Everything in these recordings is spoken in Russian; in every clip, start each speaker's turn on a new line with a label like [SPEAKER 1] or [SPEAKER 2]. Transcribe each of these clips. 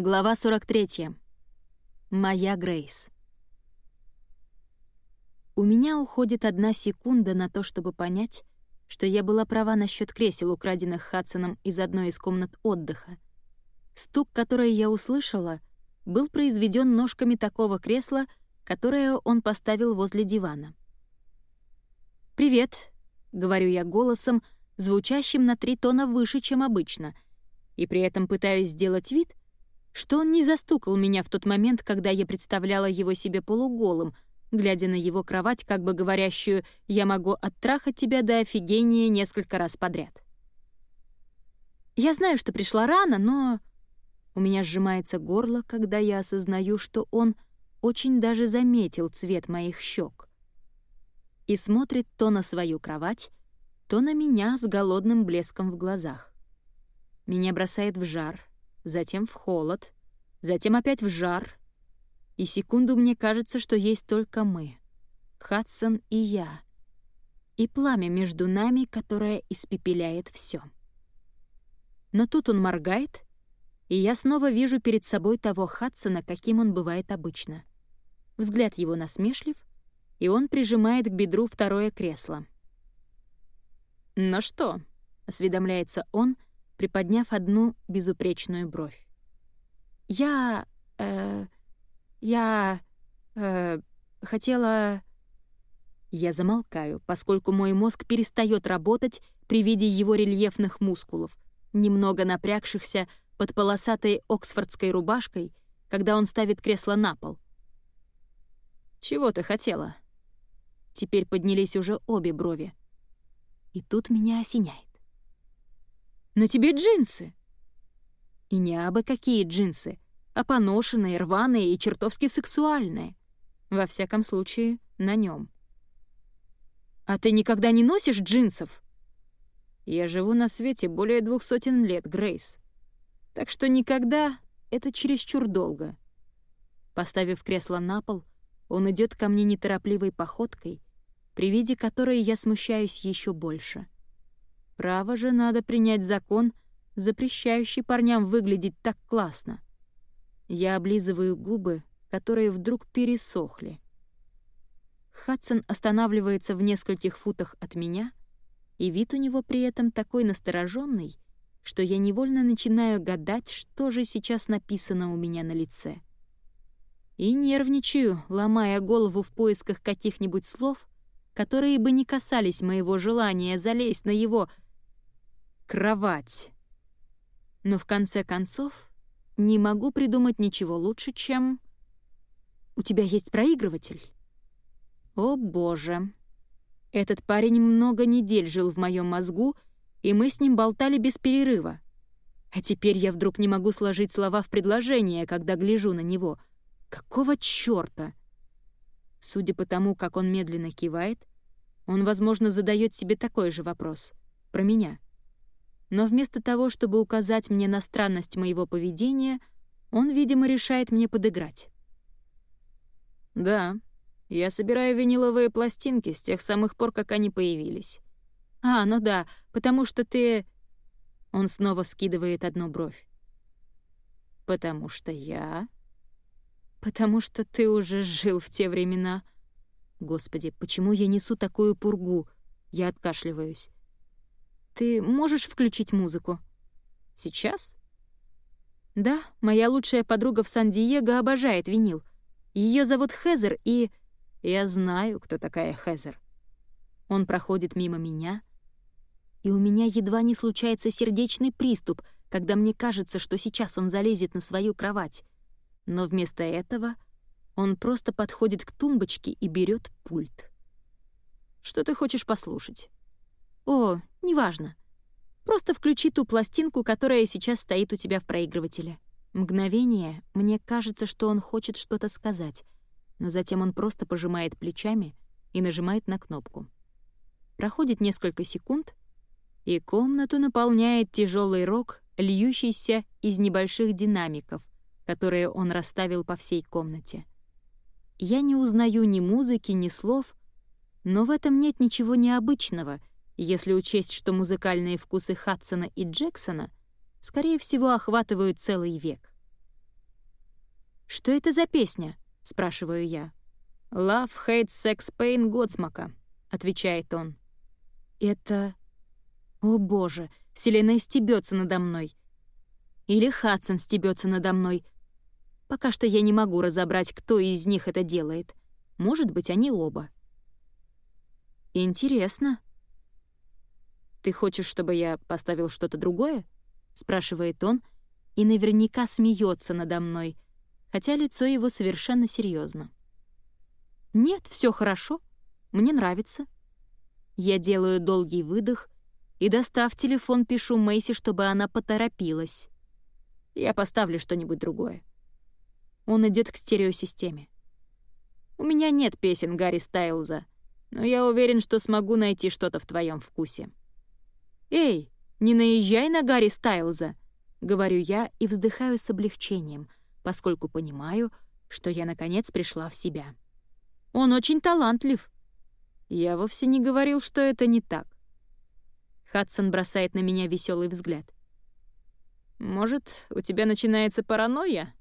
[SPEAKER 1] Глава 43. Моя Грейс. У меня уходит одна секунда на то, чтобы понять, что я была права насчет кресел, украденных Хадсоном из одной из комнат отдыха. Стук, который я услышала, был произведен ножками такого кресла, которое он поставил возле дивана. «Привет», — говорю я голосом, звучащим на три тона выше, чем обычно, и при этом пытаюсь сделать вид, что он не застукал меня в тот момент, когда я представляла его себе полуголым, глядя на его кровать, как бы говорящую «я могу оттрахать тебя до офигения несколько раз подряд». Я знаю, что пришла рано, но... У меня сжимается горло, когда я осознаю, что он очень даже заметил цвет моих щек и смотрит то на свою кровать, то на меня с голодным блеском в глазах. Меня бросает в жар, затем в холод, затем опять в жар. И секунду мне кажется, что есть только мы, Хадсон и я, и пламя между нами, которое испепеляет все. Но тут он моргает, и я снова вижу перед собой того Хадсона, каким он бывает обычно. Взгляд его насмешлив, и он прижимает к бедру второе кресло. «Ну что?» — осведомляется он — приподняв одну безупречную бровь. «Я... э... я... э... хотела...» Я замолкаю, поскольку мой мозг перестает работать при виде его рельефных мускулов, немного напрягшихся под полосатой оксфордской рубашкой, когда он ставит кресло на пол. «Чего ты хотела?» Теперь поднялись уже обе брови. И тут меня осеняет. На тебе джинсы!» И не абы какие джинсы, а поношенные, рваные и чертовски сексуальные. Во всяком случае, на нем. «А ты никогда не носишь джинсов?» «Я живу на свете более двух сотен лет, Грейс. Так что никогда — это чересчур долго». Поставив кресло на пол, он идет ко мне неторопливой походкой, при виде которой я смущаюсь еще больше — Право же надо принять закон, запрещающий парням выглядеть так классно. Я облизываю губы, которые вдруг пересохли. Хадсон останавливается в нескольких футах от меня, и вид у него при этом такой настороженный, что я невольно начинаю гадать, что же сейчас написано у меня на лице. И нервничаю, ломая голову в поисках каких-нибудь слов, которые бы не касались моего желания залезть на его кровать. Но в конце концов не могу придумать ничего лучше, чем... «У тебя есть проигрыватель?» «О, боже!» Этот парень много недель жил в моем мозгу, и мы с ним болтали без перерыва. А теперь я вдруг не могу сложить слова в предложение, когда гляжу на него. Какого чёрта? Судя по тому, как он медленно кивает, он, возможно, задает себе такой же вопрос. Про меня но вместо того, чтобы указать мне на странность моего поведения, он, видимо, решает мне подыграть. «Да, я собираю виниловые пластинки с тех самых пор, как они появились». «А, ну да, потому что ты...» Он снова скидывает одну бровь. «Потому что я...» «Потому что ты уже жил в те времена...» «Господи, почему я несу такую пургу?» Я откашливаюсь. Ты можешь включить музыку? Сейчас? Да, моя лучшая подруга в Сан-Диего обожает винил. Ее зовут Хезер, и... Я знаю, кто такая Хезер. Он проходит мимо меня, и у меня едва не случается сердечный приступ, когда мне кажется, что сейчас он залезет на свою кровать. Но вместо этого он просто подходит к тумбочке и берет пульт. «Что ты хочешь послушать?» «О, неважно. Просто включи ту пластинку, которая сейчас стоит у тебя в проигрывателе». Мгновение мне кажется, что он хочет что-то сказать, но затем он просто пожимает плечами и нажимает на кнопку. Проходит несколько секунд, и комнату наполняет тяжелый рок, льющийся из небольших динамиков, которые он расставил по всей комнате. Я не узнаю ни музыки, ни слов, но в этом нет ничего необычного — если учесть, что музыкальные вкусы Хадсона и Джексона, скорее всего, охватывают целый век. «Что это за песня?» — спрашиваю я. «Love, Hate, Sex, Pain Годсмака», — отвечает он. «Это... О боже, Селена стебется надо мной. Или Хадсон стебется надо мной. Пока что я не могу разобрать, кто из них это делает. Может быть, они оба. Интересно. «Ты хочешь, чтобы я поставил что-то другое?» — спрашивает он, и наверняка смеется надо мной, хотя лицо его совершенно серьезно. «Нет, все хорошо. Мне нравится». Я делаю долгий выдох и, достав телефон, пишу Мэйси, чтобы она поторопилась. Я поставлю что-нибудь другое. Он идет к стереосистеме. У меня нет песен Гарри Стайлза, но я уверен, что смогу найти что-то в твоем вкусе. «Эй, не наезжай на Гарри Стайлза!» — говорю я и вздыхаю с облегчением, поскольку понимаю, что я, наконец, пришла в себя. Он очень талантлив. Я вовсе не говорил, что это не так. Хадсон бросает на меня веселый взгляд. «Может, у тебя начинается паранойя?»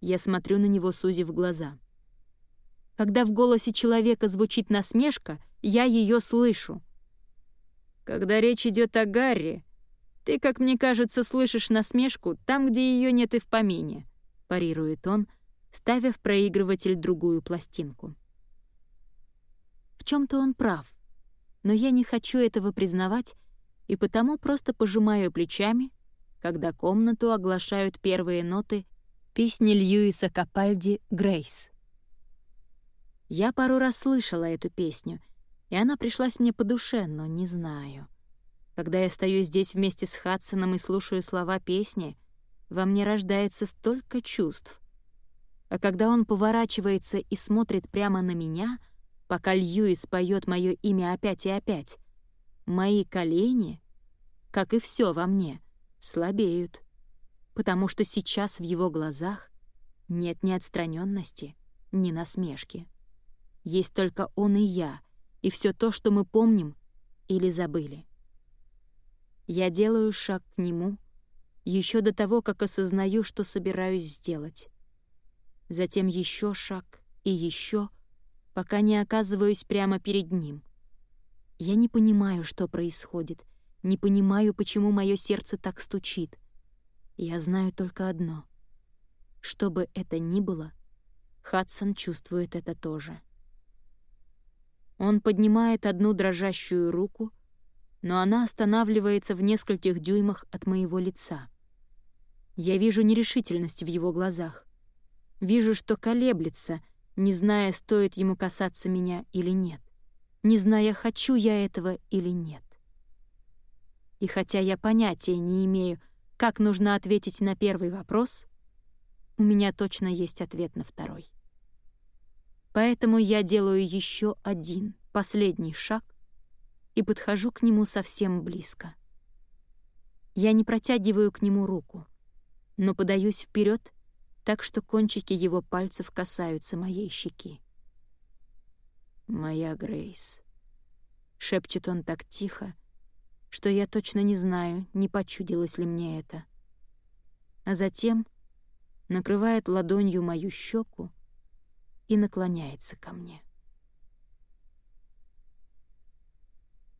[SPEAKER 1] Я смотрю на него, сузив глаза. Когда в голосе человека звучит насмешка, я ее слышу. Когда речь идет о Гарри, ты, как мне кажется, слышишь насмешку там, где ее нет и в помине, парирует он, ставя в проигрыватель другую пластинку. В чем то он прав, но я не хочу этого признавать и потому просто пожимаю плечами — когда комнату оглашают первые ноты песни Льюиса Капальди «Грейс». Я пару раз слышала эту песню, и она пришлась мне по душе, но не знаю. Когда я стою здесь вместе с Хадсоном и слушаю слова песни, во мне рождается столько чувств. А когда он поворачивается и смотрит прямо на меня, пока Льюис поет мое имя опять и опять, мои колени, как и все во мне — слабеют, потому что сейчас в его глазах нет ни отстраненности, ни насмешки. Есть только он и я, и все то, что мы помним или забыли. Я делаю шаг к нему еще до того, как осознаю, что собираюсь сделать. Затем еще шаг и еще, пока не оказываюсь прямо перед ним. Я не понимаю, что происходит, не понимаю, почему мое сердце так стучит. Я знаю только одно. Что бы это ни было, Хадсон чувствует это тоже. Он поднимает одну дрожащую руку, но она останавливается в нескольких дюймах от моего лица. Я вижу нерешительность в его глазах. Вижу, что колеблется, не зная, стоит ему касаться меня или нет, не зная, хочу я этого или нет. И хотя я понятия не имею, как нужно ответить на первый вопрос, у меня точно есть ответ на второй. Поэтому я делаю еще один, последний шаг и подхожу к нему совсем близко. Я не протягиваю к нему руку, но подаюсь вперед, так что кончики его пальцев касаются моей щеки. «Моя Грейс», — шепчет он так тихо, что я точно не знаю, не почудилось ли мне это. А затем накрывает ладонью мою щеку и наклоняется ко мне.